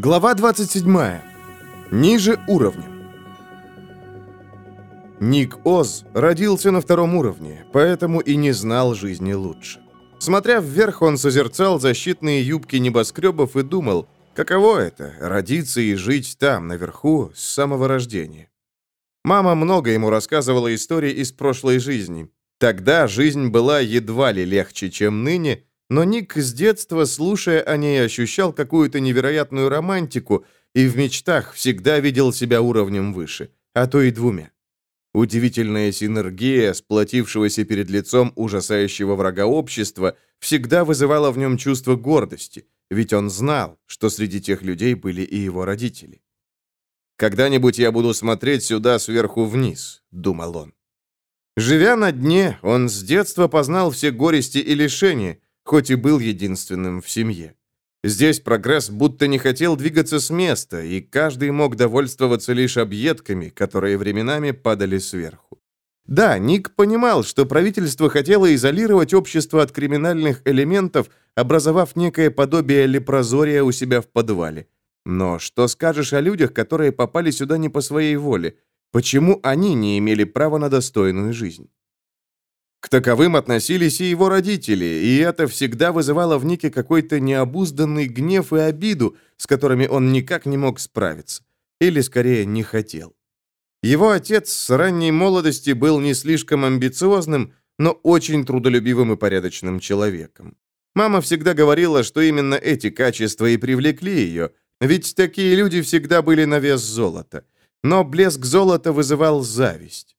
Глава 27. Ниже уровня. Ник Оз родился на втором уровне, поэтому и не знал жизни лучше. Смотря вверх, он созерцал защитные юбки небоскребов и думал, каково это — родиться и жить там, наверху, с самого рождения. Мама много ему рассказывала истории из прошлой жизни. Тогда жизнь была едва ли легче, чем ныне, но Ник с детства, слушая о ней, ощущал какую-то невероятную романтику и в мечтах всегда видел себя уровнем выше, а то и двумя. Удивительная синергия, сплотившегося перед лицом ужасающего врага общества, всегда вызывала в нем чувство гордости, ведь он знал, что среди тех людей были и его родители. «Когда-нибудь я буду смотреть сюда сверху вниз», — думал он. Живя на дне, он с детства познал все горести и лишения, хоть и был единственным в семье. Здесь прогресс будто не хотел двигаться с места, и каждый мог довольствоваться лишь объедками, которые временами падали сверху. Да, Ник понимал, что правительство хотело изолировать общество от криминальных элементов, образовав некое подобие лепрозория у себя в подвале. Но что скажешь о людях, которые попали сюда не по своей воле? Почему они не имели права на достойную жизнь? К таковым относились и его родители, и это всегда вызывало в Нике какой-то необузданный гнев и обиду, с которыми он никак не мог справиться. Или, скорее, не хотел. Его отец с ранней молодости был не слишком амбициозным, но очень трудолюбивым и порядочным человеком. Мама всегда говорила, что именно эти качества и привлекли ее, ведь такие люди всегда были на вес золота. Но блеск золота вызывал зависть.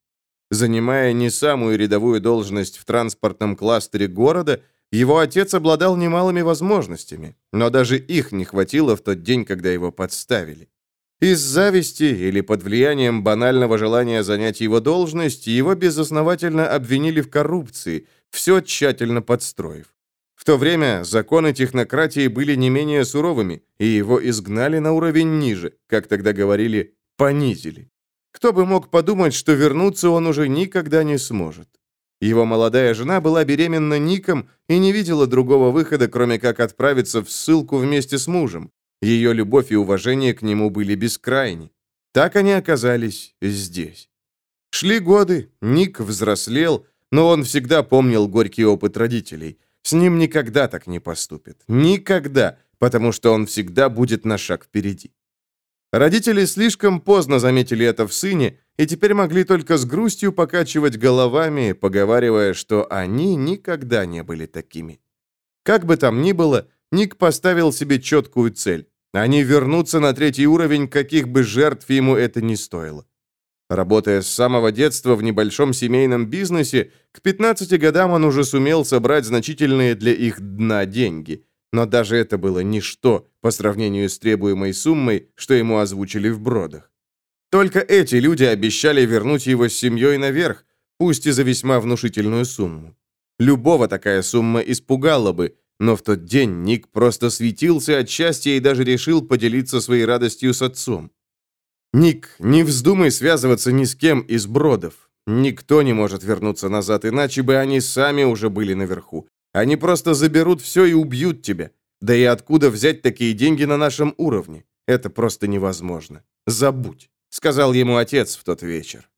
Занимая не самую рядовую должность в транспортном кластере города, его отец обладал немалыми возможностями, но даже их не хватило в тот день, когда его подставили. Из зависти или под влиянием банального желания занять его должность, его безосновательно обвинили в коррупции, все тщательно подстроив. В то время законы технократии были не менее суровыми, и его изгнали на уровень ниже, как тогда говорили, понизили. Кто бы мог подумать, что вернуться он уже никогда не сможет. Его молодая жена была беременна Ником и не видела другого выхода, кроме как отправиться в ссылку вместе с мужем. Ее любовь и уважение к нему были бескрайни. Так они оказались здесь. Шли годы, Ник взрослел, но он всегда помнил горький опыт родителей. С ним никогда так не поступят. Никогда, потому что он всегда будет на шаг впереди. Родители слишком поздно заметили это в сыне и теперь могли только с грустью покачивать головами, поговаривая, что они никогда не были такими. Как бы там ни было, Ник поставил себе четкую цель. Они вернутся на третий уровень, каких бы жертв ему это ни стоило. Работая с самого детства в небольшом семейном бизнесе, к 15 годам он уже сумел собрать значительные для их дна деньги – но даже это было ничто по сравнению с требуемой суммой, что ему озвучили в бродах. Только эти люди обещали вернуть его с семьей наверх, пусть и за весьма внушительную сумму. Любого такая сумма испугала бы, но в тот день Ник просто светился от счастья и даже решил поделиться своей радостью с отцом. «Ник, не вздумай связываться ни с кем из бродов. Никто не может вернуться назад, иначе бы они сами уже были наверху. Они просто заберут все и убьют тебя. Да и откуда взять такие деньги на нашем уровне? Это просто невозможно. Забудь», — сказал ему отец в тот вечер.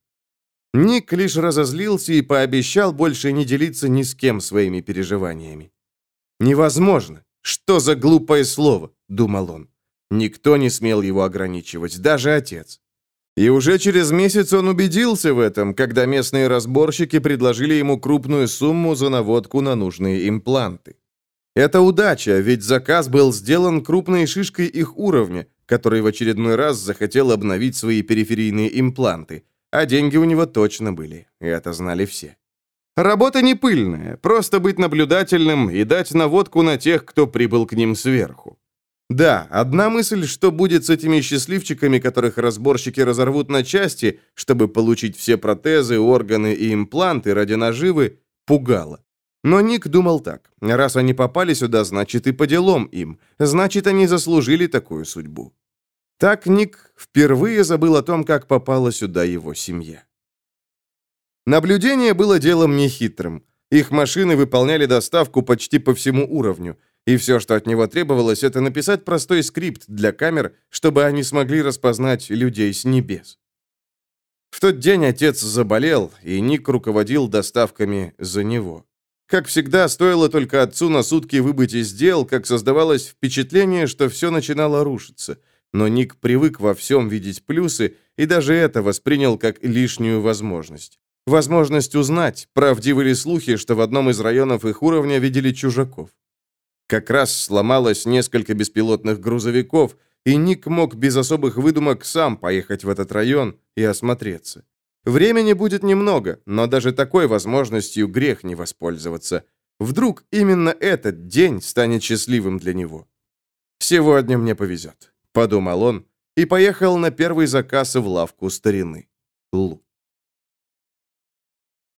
Ник лишь разозлился и пообещал больше не делиться ни с кем своими переживаниями. «Невозможно! Что за глупое слово?» — думал он. Никто не смел его ограничивать, даже отец. И уже через месяц он убедился в этом, когда местные разборщики предложили ему крупную сумму за наводку на нужные импланты. Это удача, ведь заказ был сделан крупной шишкой их уровня, который в очередной раз захотел обновить свои периферийные импланты, а деньги у него точно были, и это знали все. Работа не пыльная, просто быть наблюдательным и дать наводку на тех, кто прибыл к ним сверху. Да, одна мысль, что будет с этими счастливчиками, которых разборщики разорвут на части, чтобы получить все протезы, органы и импланты ради наживы, пугала. Но Ник думал так. Раз они попали сюда, значит и по делам им. Значит, они заслужили такую судьбу. Так Ник впервые забыл о том, как попала сюда его семья. Наблюдение было делом нехитрым. Их машины выполняли доставку почти по всему уровню. И все, что от него требовалось, это написать простой скрипт для камер, чтобы они смогли распознать людей с небес. В тот день отец заболел, и Ник руководил доставками за него. Как всегда, стоило только отцу на сутки выбыть из дел, как создавалось впечатление, что все начинало рушиться. Но Ник привык во всем видеть плюсы, и даже это воспринял как лишнюю возможность. Возможность узнать, правдивы ли слухи, что в одном из районов их уровня видели чужаков. Как раз сломалось несколько беспилотных грузовиков, и Ник мог без особых выдумок сам поехать в этот район и осмотреться. Времени будет немного, но даже такой возможностью грех не воспользоваться. Вдруг именно этот день станет счастливым для него. «Сегодня мне повезет», — подумал он, и поехал на первый заказ в лавку старины. Лук.